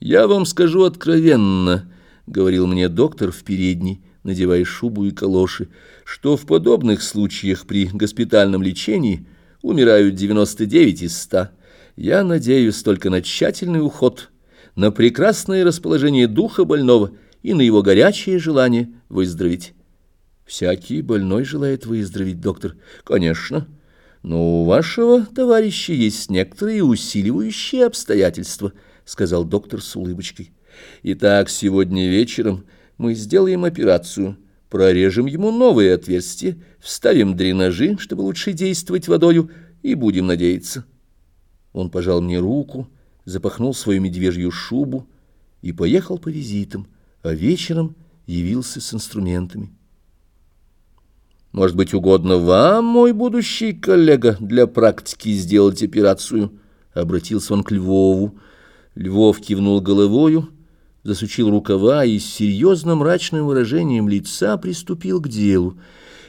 «Я вам скажу откровенно», — говорил мне доктор в передней, надевая шубу и калоши, что в подобных случаях при госпитальном лечении умирают 99 из 100. Я надеюсь только на тщательный уход, на прекрасное расположение духа больного и на его горячее желание выздороветь. Всякий больной желает выздороветь, доктор. Конечно. Но у вашего товарища есть некоторые усиливающие обстоятельства, сказал доктор с улыбочкой. Итак, сегодня вечером мы сделаем операцию. Прорежем ему новые отверстия, вставим дренажи, чтобы лучше действовать водою, и будем надеяться. Он пожал мне руку, запахнул свою медвежью шубу и поехал по визитам, а вечером явился с инструментами. Может быть, угодно вам, мой будущий коллега, для практики сделать операцию?» Обратился он к Львову. Львов кивнул головою, засучил рукава и с серьезным мрачным выражением лица приступил к делу.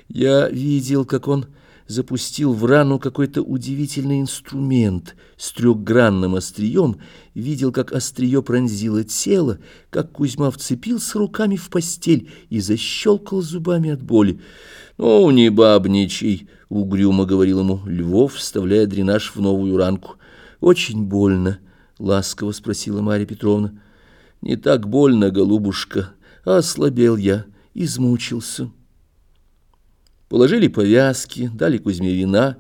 Я видел, как он запустил в рану какой-то удивительный инструмент с трехгранным острием, видел, как острие пронзило тело, как Кузьма вцепился руками в постель и защелкал зубами от боли. «Ну, не бабничай», — угрюмо говорил ему Львов, вставляя дренаж в новую ранку. «Очень больно», — ласково спросила Марья Петровна. «Не так больно, голубушка, а ослабел я, измучился». Положили повязки, дали Кузьме вина,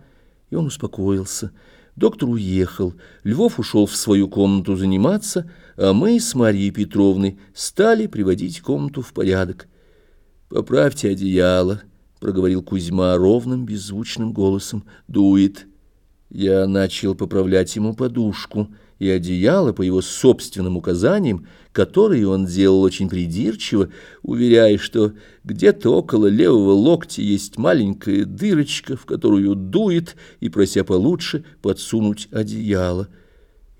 и он успокоился. Доктор уехал, Львов ушел в свою комнату заниматься, а мы с Марьей Петровной стали приводить комнату в порядок. «Поправьте одеяло», — проговорил Кузьма ровным, беззвучным голосом. «Дует». Я начал поправлять ему подушку и одеяло по его собственным указаниям, которые он делал очень придирчиво, уверяя, что где-то около левого локтя есть маленькая дырочка, в которую дует, и прося получше подсунуть одеяло.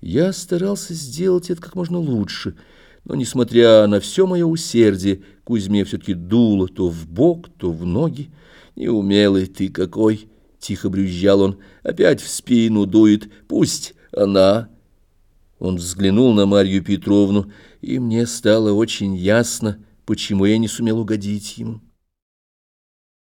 Я старался сделать это как можно лучше, но, несмотря на все мое усердие, Кузьме все-таки дуло то в бок, то в ноги. «Неумелый ты какой!» — тихо брюзжал он. «Опять в спину дует. Пусть она...» Он взглянул на Марью Петровну, и мне стало очень ясно, почему я не сумел угодить ему.